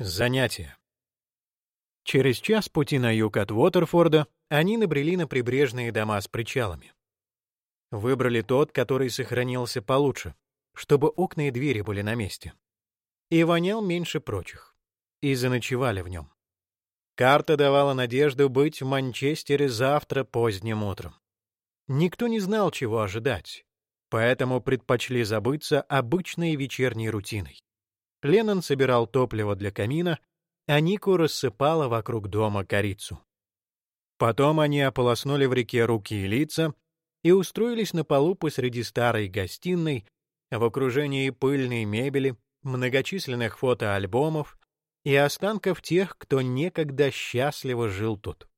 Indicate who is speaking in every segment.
Speaker 1: Занятия. Через час пути на юг от Уотерфорда они набрели на прибрежные дома с причалами. Выбрали тот, который сохранился получше, чтобы окна и двери были на месте. И вонял меньше прочих. И заночевали в нем. Карта давала надежду быть в Манчестере завтра поздним утром. Никто не знал, чего ожидать, поэтому предпочли забыться обычной вечерней рутиной. Леннон собирал топливо для камина, а Нику рассыпала вокруг дома корицу. Потом они ополоснули в реке руки и лица и устроились на полу посреди старой гостиной в окружении пыльной мебели, многочисленных фотоальбомов и останков тех, кто некогда счастливо жил тут.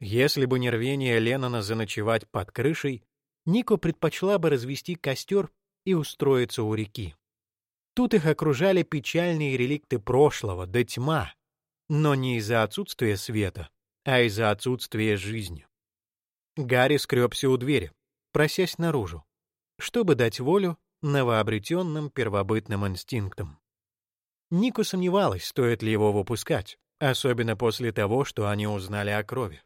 Speaker 1: Если бы не рвение Леннона заночевать под крышей, Нико предпочла бы развести костер и устроиться у реки. Тут их окружали печальные реликты прошлого, да тьма, но не из-за отсутствия света, а из-за отсутствия жизни. Гарри скребся у двери, просясь наружу, чтобы дать волю новообретенным первобытным инстинктам. Нику сомневалась, стоит ли его выпускать, особенно после того, что они узнали о крови.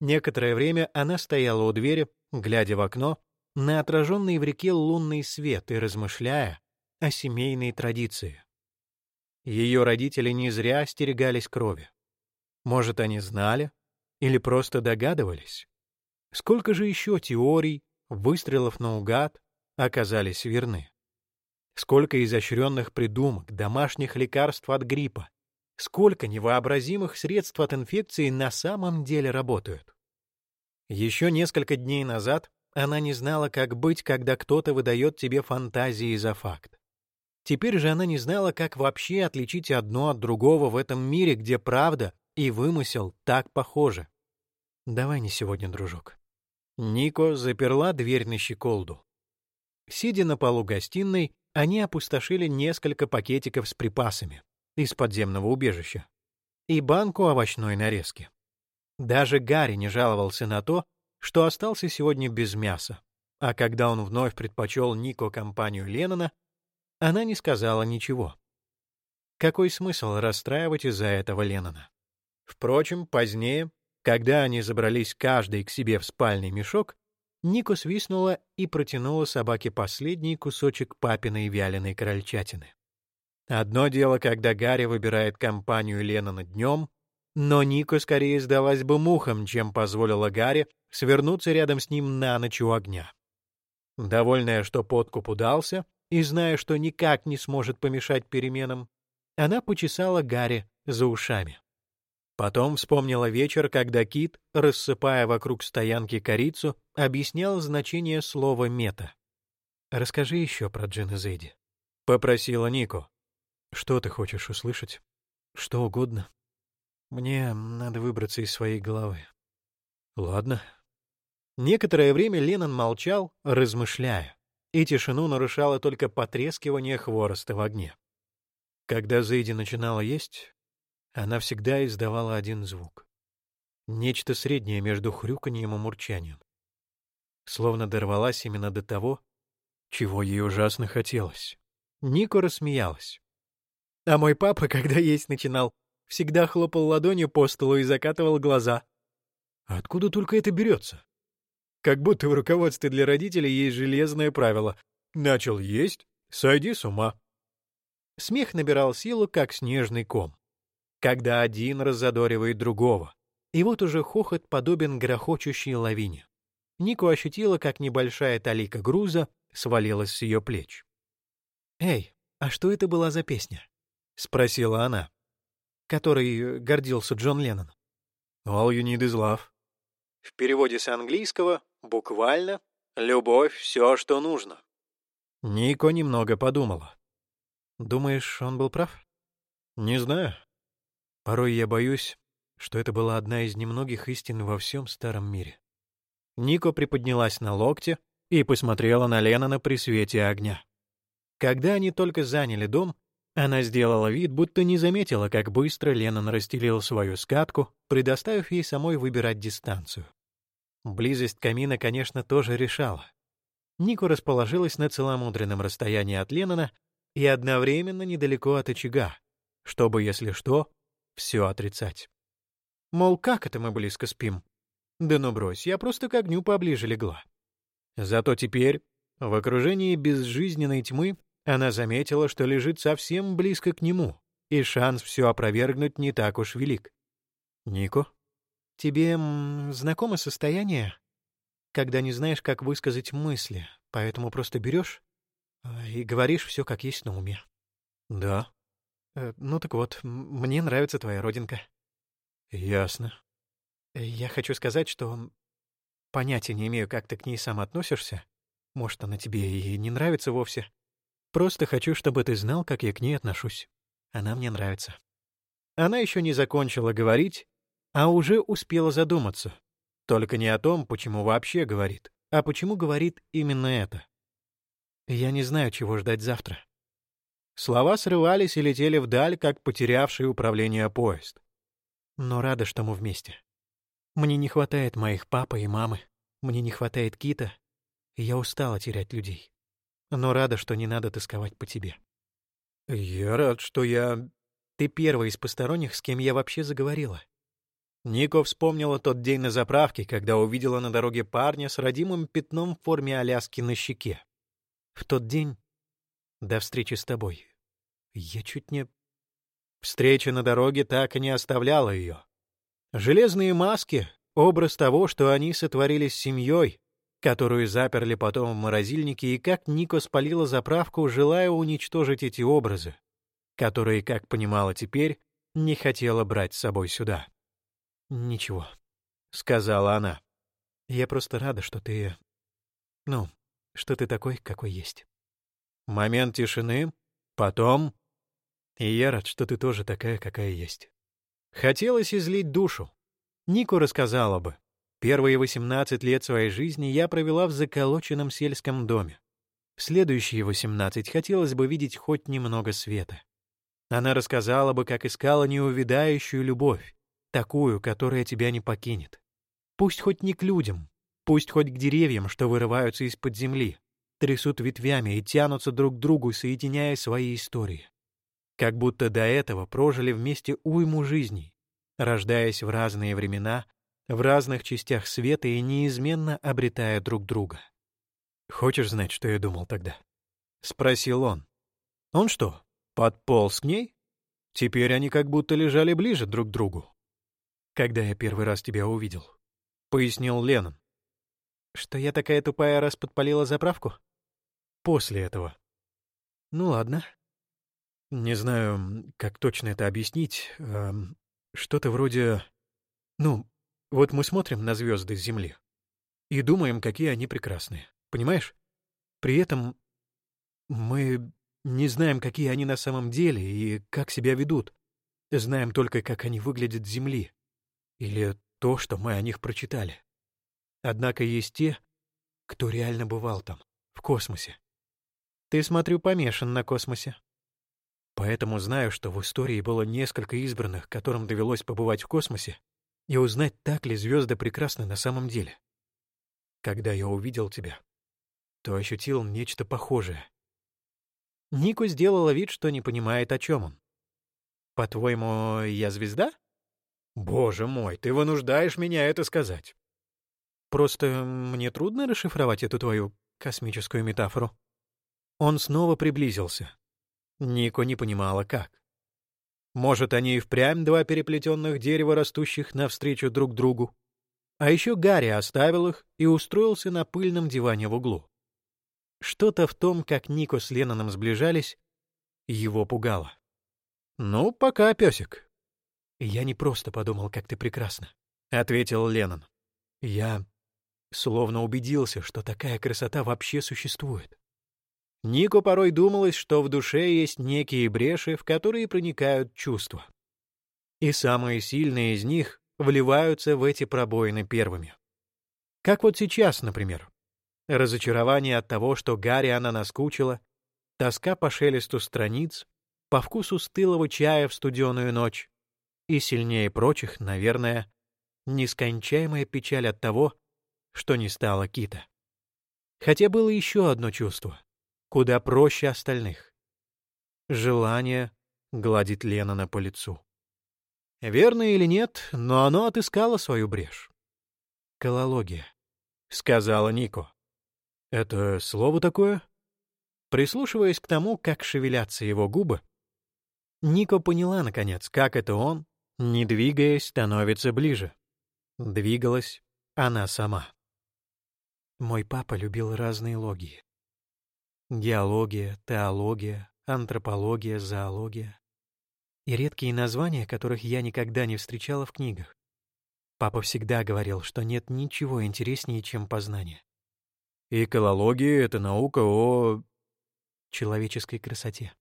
Speaker 1: Некоторое время она стояла у двери, глядя в окно, на отраженный в реке лунный свет и размышляя, о семейной традиции. Ее родители не зря остерегались крови. Может, они знали или просто догадывались? Сколько же еще теорий, выстрелов наугад оказались верны? Сколько изощренных придумок, домашних лекарств от гриппа, сколько невообразимых средств от инфекции на самом деле работают? Еще несколько дней назад она не знала, как быть, когда кто-то выдает тебе фантазии за факт. Теперь же она не знала, как вообще отличить одно от другого в этом мире, где правда и вымысел так похожи. «Давай не сегодня, дружок». Нико заперла дверь на щеколду. Сидя на полу гостиной, они опустошили несколько пакетиков с припасами из подземного убежища и банку овощной нарезки. Даже Гарри не жаловался на то, что остался сегодня без мяса, а когда он вновь предпочел Нико компанию Леннона, она не сказала ничего. Какой смысл расстраивать из-за этого Леннона? Впрочем, позднее, когда они забрались каждый к себе в спальный мешок, Нико свистнула и протянула собаке последний кусочек папиной вяленой крольчатины. Одно дело, когда Гарри выбирает компанию Леннона днем, но Нико скорее сдалась бы мухам, чем позволила Гарри свернуться рядом с ним на ночь у огня. Довольная, что подкуп удался, и, зная, что никак не сможет помешать переменам, она почесала Гарри за ушами. Потом вспомнила вечер, когда Кит, рассыпая вокруг стоянки корицу, объяснял значение слова «мета». «Расскажи еще про Джин Зейди», — попросила Нико. «Что ты хочешь услышать? Что угодно. Мне надо выбраться из своей головы». «Ладно». Некоторое время Леннон молчал, размышляя и тишину нарушало только потрескивание хвороста в огне. Когда Зейди начинала есть, она всегда издавала один звук. Нечто среднее между хрюканьем и мурчанием. Словно дорвалась именно до того, чего ей ужасно хотелось. Нико рассмеялась. А мой папа, когда есть начинал, всегда хлопал ладонью по столу и закатывал глаза. Откуда только это берется? Как будто в руководстве для родителей есть железное правило. Начал есть — сойди с ума. Смех набирал силу, как снежный ком. Когда один раззадоривает другого. И вот уже хохот подобен грохочущей лавине. Нику ощутила, как небольшая талика груза свалилась с ее плеч. «Эй, а что это была за песня?» — спросила она. Которой гордился Джон Леннон. «All you need is love». В переводе с английского Буквально «любовь — все, что нужно». Нико немного подумала. «Думаешь, он был прав?» «Не знаю. Порой я боюсь, что это была одна из немногих истин во всем старом мире». Нико приподнялась на локте и посмотрела на Леннона при свете огня. Когда они только заняли дом, она сделала вид, будто не заметила, как быстро Леннон расстелил свою скатку, предоставив ей самой выбирать дистанцию. Близость камина, конечно, тоже решала. Нику расположилась на целомудренном расстоянии от Леннона и одновременно недалеко от очага, чтобы, если что, все отрицать. Мол, как это мы близко спим? Да ну брось, я просто к огню поближе легла. Зато теперь, в окружении безжизненной тьмы, она заметила, что лежит совсем близко к нему, и шанс все опровергнуть не так уж велик. «Нико, тебе м, знакомо состояние, когда не знаешь, как высказать мысли, поэтому просто берешь а, и говоришь все как есть на уме?» «Да». Э, «Ну так вот, мне нравится твоя родинка». «Ясно». «Я хочу сказать, что понятия не имею, как ты к ней сам относишься. Может, она тебе и не нравится вовсе. Просто хочу, чтобы ты знал, как я к ней отношусь. Она мне нравится». Она еще не закончила говорить, а уже успела задуматься. Только не о том, почему вообще говорит, а почему говорит именно это. «Я не знаю, чего ждать завтра». Слова срывались и летели вдаль, как потерявший управление поезд. Но рада, что мы вместе. Мне не хватает моих папы и мамы, мне не хватает Кита, я устала терять людей. Но рада, что не надо тосковать по тебе. Я рад, что я... Ты первый из посторонних, с кем я вообще заговорила. Нико вспомнила тот день на заправке, когда увидела на дороге парня с родимым пятном в форме Аляски на щеке. В тот день, до встречи с тобой, я чуть не... Встреча на дороге так и не оставляла ее. Железные маски — образ того, что они сотворили с семьей, которую заперли потом в морозильнике, и как Нико спалила заправку, желая уничтожить эти образы, которые, как понимала теперь, не хотела брать с собой сюда. «Ничего», — сказала она. «Я просто рада, что ты... Ну, что ты такой, какой есть». Момент тишины, потом... И я рад, что ты тоже такая, какая есть. Хотелось излить душу. Нику рассказала бы. Первые 18 лет своей жизни я провела в заколоченном сельском доме. В следующие 18 хотелось бы видеть хоть немного света. Она рассказала бы, как искала неувидающую любовь, такую, которая тебя не покинет. Пусть хоть не к людям, пусть хоть к деревьям, что вырываются из-под земли, трясут ветвями и тянутся друг к другу, соединяя свои истории. Как будто до этого прожили вместе уйму жизней, рождаясь в разные времена, в разных частях света и неизменно обретая друг друга. «Хочешь знать, что я думал тогда?» — спросил он. «Он что, подполз к ней? Теперь они как будто лежали ближе друг к другу». «Когда я первый раз тебя увидел», — пояснил Леннон. «Что я такая тупая, раз подпалила заправку?» «После этого». «Ну ладно», не знаю, как точно это объяснить. Эм, что-то вроде... Ну, вот мы смотрим на звезды с Земли и думаем, какие они прекрасные. Понимаешь? При этом мы не знаем, какие они на самом деле и как себя ведут. Знаем только, как они выглядят с Земли. Или то, что мы о них прочитали. Однако есть те, кто реально бывал там, в космосе. Ты, смотрю, помешан на космосе. Поэтому знаю, что в истории было несколько избранных, которым довелось побывать в космосе и узнать, так ли звезды прекрасны на самом деле. Когда я увидел тебя, то ощутил нечто похожее. Нику сделала вид, что не понимает, о чем он. «По-твоему, я звезда?» «Боже мой, ты вынуждаешь меня это сказать!» «Просто мне трудно расшифровать эту твою космическую метафору». Он снова приблизился, Нико не понимала, как. Может, они и впрямь два переплетенных дерева, растущих навстречу друг другу. А еще Гарри оставил их и устроился на пыльном диване в углу. Что-то в том, как Нико с Ленноном сближались, его пугало. «Ну, пока, песик». «Я не просто подумал, как ты прекрасна», — ответил Леннон. «Я словно убедился, что такая красота вообще существует. Нику порой думалось, что в душе есть некие бреши, в которые проникают чувства. И самые сильные из них вливаются в эти пробоины первыми. Как вот сейчас, например. Разочарование от того, что Гарри она наскучила, тоска по шелесту страниц, по вкусу стылого чая в студеную ночь и, сильнее прочих, наверное, нескончаемая печаль от того, что не стало Кита. Хотя было еще одно чувство, куда проще остальных. Желание гладит Леннона по лицу. Верно или нет, но оно отыскало свою брешь. «Колология», — сказала Нико. «Это слово такое?» Прислушиваясь к тому, как шевелятся его губы, Нико поняла, наконец, как это он, не двигаясь, становится ближе. Двигалась она сама. Мой папа любил разные логии. Геология, теология, антропология, зоология. И редкие названия, которых я никогда не встречала в книгах. Папа всегда говорил, что нет ничего интереснее, чем познание. Экология — это наука о... человеческой красоте.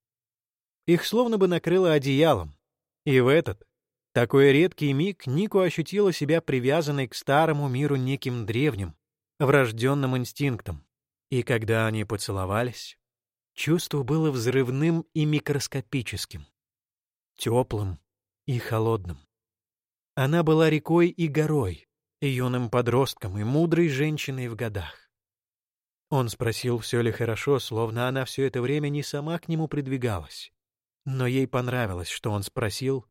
Speaker 1: Их словно бы накрыло одеялом. И в этот, такой редкий миг Нику ощутила себя привязанной к старому миру неким древним, врожденным инстинктом. И когда они поцеловались, чувство было взрывным и микроскопическим, теплым и холодным. Она была рекой и горой, юным подростком, и мудрой женщиной в годах. Он спросил, все ли хорошо, словно она все это время не сама к нему придвигалась. Но ей понравилось, что он спросил,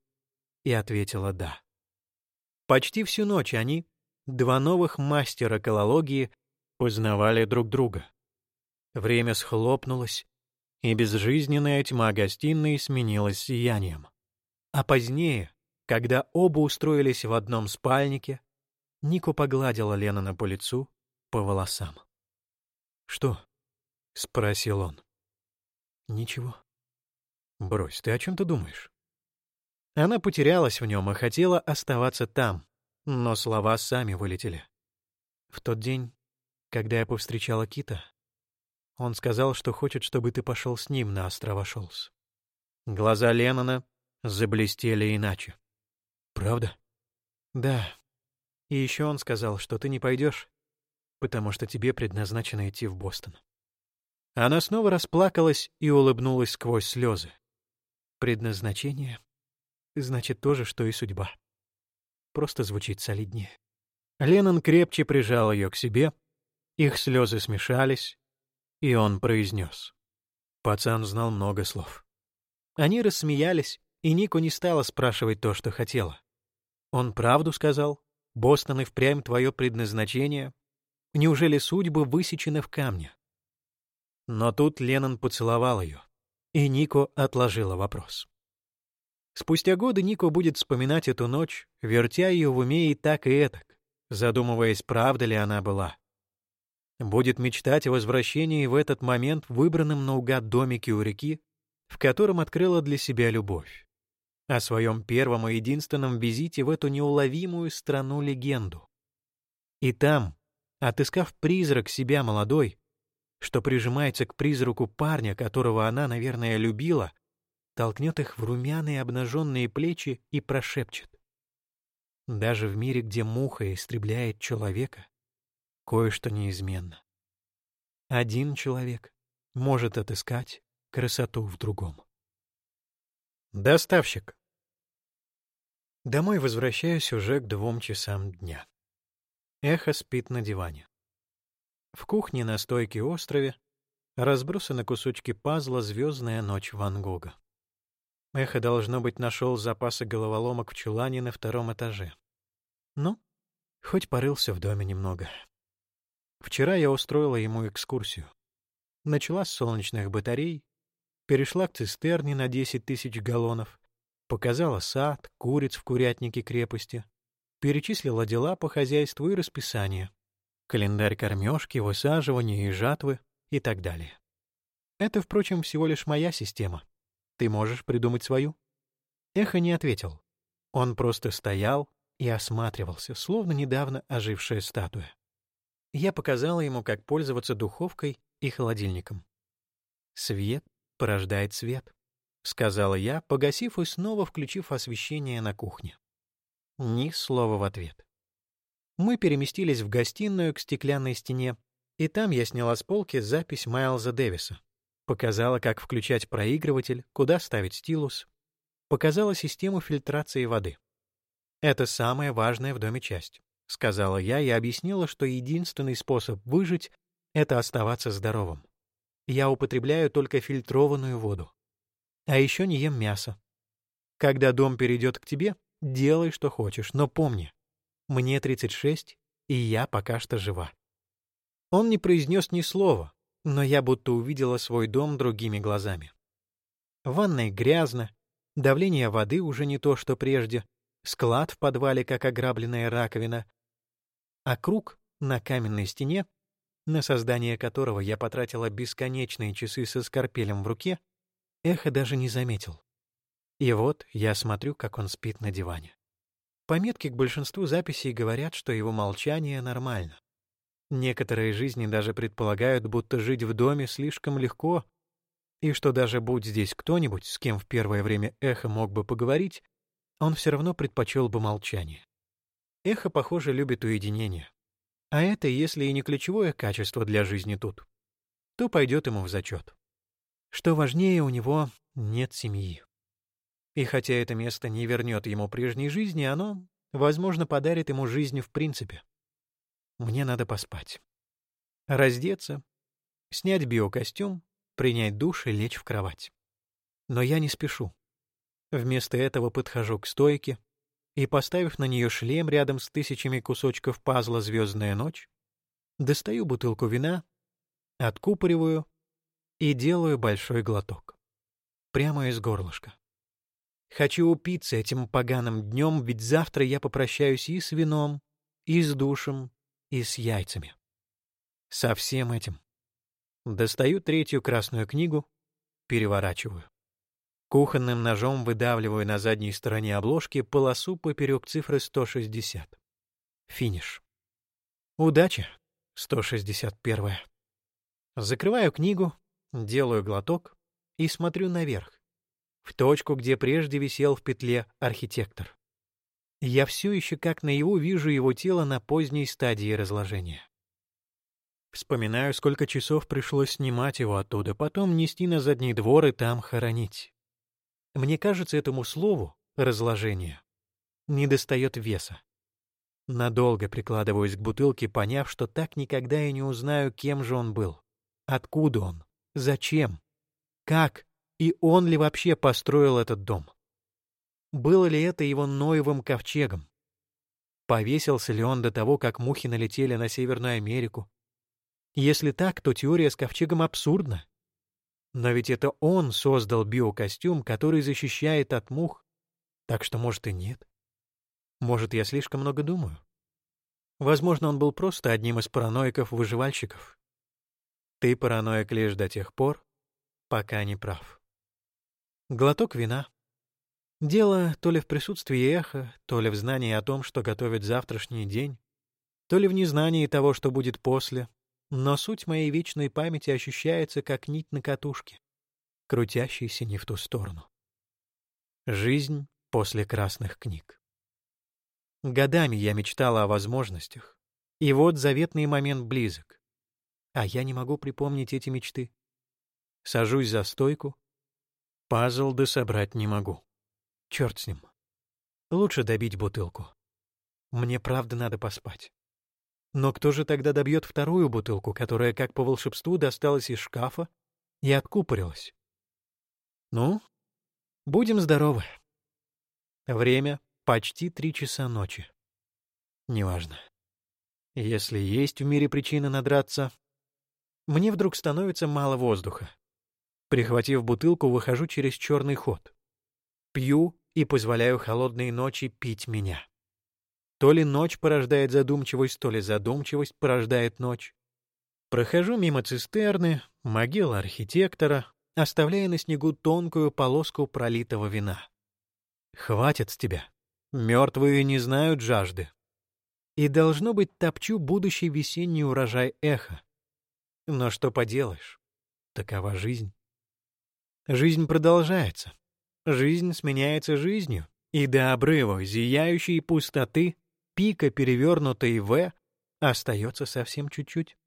Speaker 1: и ответила «да». Почти всю ночь они, два новых мастера колологии, узнавали друг друга. Время схлопнулось, и безжизненная тьма гостиной сменилась сиянием. А позднее, когда оба устроились в одном спальнике, Нико погладила Леннона по лицу, по волосам. «Что?» — спросил он. «Ничего». «Брось, ты о чем ты думаешь?» Она потерялась в нем и хотела оставаться там, но слова сами вылетели. В тот день, когда я повстречала Кита, он сказал, что хочет, чтобы ты пошел с ним на острова Шолс. Глаза Леннона заблестели иначе. «Правда?» «Да. И еще он сказал, что ты не пойдешь, потому что тебе предназначено идти в Бостон». Она снова расплакалась и улыбнулась сквозь слезы. Предназначение значит то же, что и судьба. Просто звучит солиднее. Леннон крепче прижал ее к себе, их слезы смешались, и он произнес. Пацан знал много слов. Они рассмеялись, и Нико не стала спрашивать то, что хотела. Он правду сказал? Бостон и впрямь твое предназначение? Неужели судьба высечена в камне? Но тут Леннон поцеловал ее, и Нико отложила вопрос. Спустя годы Нико будет вспоминать эту ночь, вертя ее в уме и так и этак, задумываясь, правда ли она была. Будет мечтать о возвращении в этот момент в выбранном наугад домике у реки, в котором открыла для себя любовь. О своем первом и единственном визите в эту неуловимую страну-легенду. И там, отыскав призрак себя молодой, что прижимается к призраку парня, которого она, наверное, любила, толкнет их в румяные обнаженные плечи и прошепчет. Даже в мире, где муха истребляет человека, кое-что неизменно. Один человек может отыскать красоту в другом. Доставщик. Домой возвращаюсь уже к двум часам дня. Эхо спит на диване. В кухне на стойке острове разбросаны кусочки пазла «Звездная ночь Ван Гога». Эхо, должно быть, нашел запасы головоломок в чулане на втором этаже. Ну, хоть порылся в доме немного. Вчера я устроила ему экскурсию. Начала с солнечных батарей, перешла к цистерне на 10 тысяч галлонов, показала сад, куриц в курятнике крепости, перечислила дела по хозяйству и расписание, календарь кормежки, высаживания и жатвы и так далее. Это, впрочем, всего лишь моя система. Ты можешь придумать свою?» Эхо не ответил. Он просто стоял и осматривался, словно недавно ожившая статуя. Я показала ему, как пользоваться духовкой и холодильником. «Свет порождает свет», — сказала я, погасив и снова включив освещение на кухне. Ни слова в ответ. Мы переместились в гостиную к стеклянной стене, и там я сняла с полки запись Майлза Дэвиса. Показала, как включать проигрыватель, куда ставить стилус. Показала систему фильтрации воды. Это самая важная в доме часть, сказала я и объяснила, что единственный способ выжить — это оставаться здоровым. Я употребляю только фильтрованную воду. А еще не ем мясо, Когда дом перейдет к тебе, делай, что хочешь, но помни, мне 36, и я пока что жива. Он не произнес ни слова, но я будто увидела свой дом другими глазами. В ванной грязно, давление воды уже не то, что прежде, склад в подвале, как ограбленная раковина, а круг на каменной стене, на создание которого я потратила бесконечные часы со скорпелем в руке, эхо даже не заметил. И вот я смотрю, как он спит на диване. Пометки к большинству записей говорят, что его молчание нормально. Некоторые жизни даже предполагают, будто жить в доме слишком легко, и что даже будь здесь кто-нибудь, с кем в первое время эхо мог бы поговорить, он все равно предпочел бы молчание. Эхо, похоже, любит уединение. А это, если и не ключевое качество для жизни тут, то пойдет ему в зачет. Что важнее, у него нет семьи. И хотя это место не вернет ему прежней жизни, оно, возможно, подарит ему жизнь в принципе. Мне надо поспать. Раздеться, снять биокостюм, принять душ и лечь в кровать. Но я не спешу. Вместо этого подхожу к стойке и, поставив на нее шлем рядом с тысячами кусочков пазла «Звездная ночь», достаю бутылку вина, откупориваю и делаю большой глоток. Прямо из горлышка. Хочу упиться этим поганым днем, ведь завтра я попрощаюсь и с вином, и с душем, и с яйцами. Со всем этим. Достаю третью красную книгу, переворачиваю. Кухонным ножом выдавливаю на задней стороне обложки полосу поперек цифры 160. Финиш. Удачи, 161. Закрываю книгу, делаю глоток и смотрю наверх, в точку, где прежде висел в петле архитектор. Я все еще как наяву вижу его тело на поздней стадии разложения. Вспоминаю, сколько часов пришлось снимать его оттуда, потом нести на задний двор и там хоронить. Мне кажется, этому слову «разложение» недостает веса. Надолго прикладываюсь к бутылке, поняв, что так никогда и не узнаю, кем же он был, откуда он, зачем, как и он ли вообще построил этот дом. Было ли это его Ноевым ковчегом? Повесился ли он до того, как мухи налетели на Северную Америку? Если так, то теория с ковчегом абсурдна. Но ведь это он создал биокостюм, который защищает от мух, так что, может, и нет. Может, я слишком много думаю. Возможно, он был просто одним из параноиков-выживальщиков. Ты параноик лишь до тех пор, пока не прав. Глоток вина, Дело то ли в присутствии эха, то ли в знании о том, что готовит завтрашний день, то ли в незнании того, что будет после, но суть моей вечной памяти ощущается как нить на катушке, крутящейся не в ту сторону. Жизнь после красных книг. Годами я мечтала о возможностях, и вот заветный момент близок. А я не могу припомнить эти мечты. Сажусь за стойку, пазл дособрать не могу. Черт с ним. Лучше добить бутылку. Мне правда надо поспать. Но кто же тогда добьет вторую бутылку, которая, как по волшебству, досталась из шкафа и откупорилась? Ну, будем здоровы. Время почти три часа ночи. Неважно. Если есть в мире причина надраться, мне вдруг становится мало воздуха. Прихватив бутылку, выхожу через черный ход. Пью и позволяю холодные ночи пить меня. То ли ночь порождает задумчивость, то ли задумчивость порождает ночь. Прохожу мимо цистерны, могилы архитектора, оставляя на снегу тонкую полоску пролитого вина. Хватит с тебя. Мертвые не знают жажды. И, должно быть, топчу будущий весенний урожай эха. Но что поделаешь, такова жизнь. Жизнь продолжается. Жизнь сменяется жизнью, и до обрыва зияющей пустоты, пика перевернутой «В» остается совсем чуть-чуть.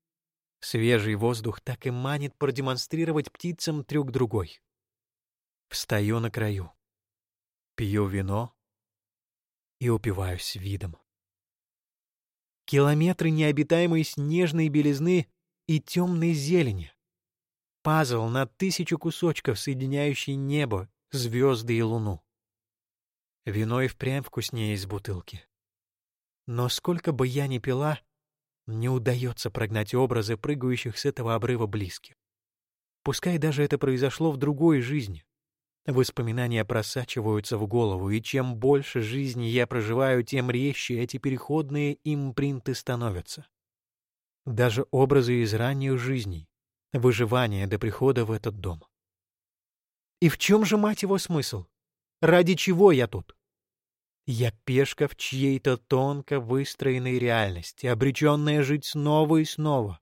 Speaker 1: Свежий воздух так и манит продемонстрировать птицам трюк другой. Встаю на краю, пью вино и упиваюсь видом. Километры необитаемой снежной белизны и темной зелени. Пазл на тысячу кусочков, соединяющий небо звезды и луну. Вино и впрямь вкуснее из бутылки. Но сколько бы я ни пила, не удается прогнать образы прыгающих с этого обрыва близких. Пускай даже это произошло в другой жизни. Воспоминания просачиваются в голову, и чем больше жизни я проживаю, тем резче эти переходные импринты становятся. Даже образы из ранних жизней, выживания до прихода в этот дом. И в чем же, мать его, смысл? Ради чего я тут? Я пешка в чьей-то тонко выстроенной реальности, обреченная жить снова и снова.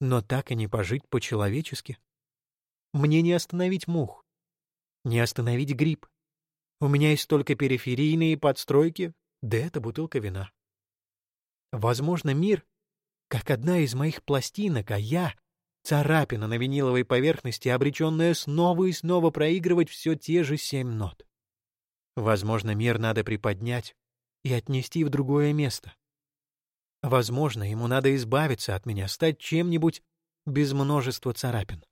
Speaker 1: Но так и не пожить по-человечески. Мне не остановить мух, не остановить грипп. У меня есть только периферийные подстройки, да это бутылка вина. Возможно, мир, как одна из моих пластинок, а я — царапина на виниловой поверхности, обреченная снова и снова проигрывать все те же семь нот. Возможно, мир надо приподнять и отнести в другое место. Возможно, ему надо избавиться от меня, стать чем-нибудь без множества царапин.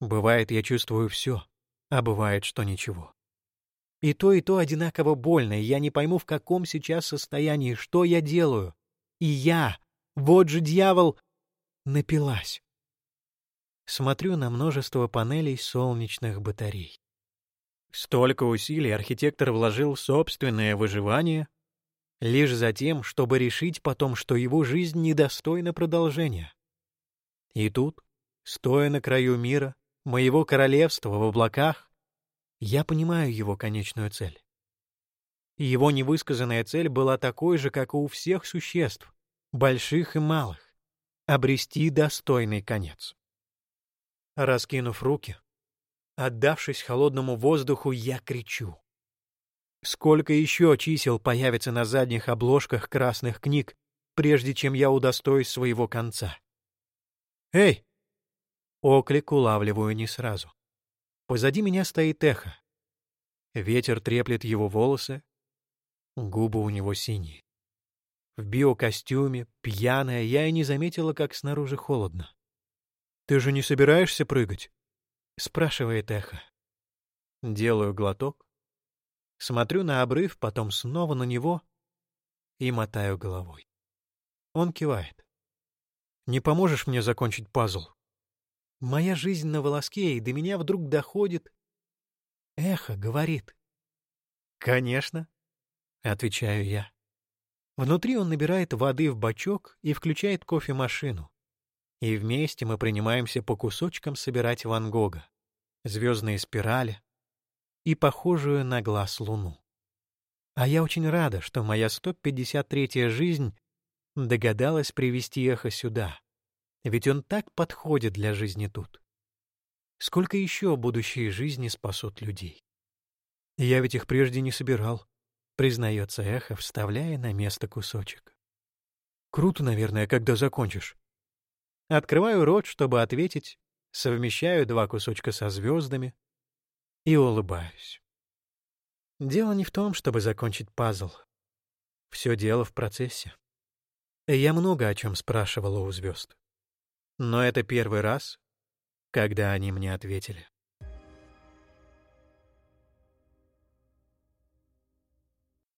Speaker 1: Бывает, я чувствую все, а бывает, что ничего. И то, и то одинаково больно, и я не пойму, в каком сейчас состоянии, что я делаю. И я, вот же дьявол, напилась. Смотрю на множество панелей солнечных батарей. Столько усилий архитектор вложил в собственное выживание, лишь за тем, чтобы решить потом, что его жизнь недостойна продолжения. И тут, стоя на краю мира, моего королевства в облаках, я понимаю его конечную цель. Его невысказанная цель была такой же, как и у всех существ, больших и малых — обрести достойный конец. Раскинув руки, Отдавшись холодному воздуху, я кричу. Сколько еще чисел появится на задних обложках красных книг, прежде чем я удостоюсь своего конца? «Эй!» Оклик улавливаю не сразу. Позади меня стоит эхо. Ветер треплет его волосы, губы у него синие. В биокостюме, пьяная, я и не заметила, как снаружи холодно. «Ты же не собираешься прыгать?» спрашивает эхо. Делаю глоток, смотрю на обрыв, потом снова на него и мотаю головой. Он кивает. «Не поможешь мне закончить пазл?» Моя жизнь на волоске, и до меня вдруг доходит... Эхо говорит. «Конечно», — отвечаю я. Внутри он набирает воды в бачок и включает кофемашину. И вместе мы принимаемся по кусочкам собирать Ван Гога звездные спирали и похожую на глаз луну. А я очень рада, что моя 153-я жизнь догадалась привести эхо сюда, ведь он так подходит для жизни тут. Сколько еще будущие жизни спасут людей? Я ведь их прежде не собирал, признается эхо, вставляя на место кусочек. Круто, наверное, когда закончишь. Открываю рот, чтобы ответить, совмещаю два кусочка со звездами и улыбаюсь. Дело не в том, чтобы закончить пазл. Все дело в процессе. Я много о чем спрашивала у звезд. Но это первый раз, когда они мне ответили.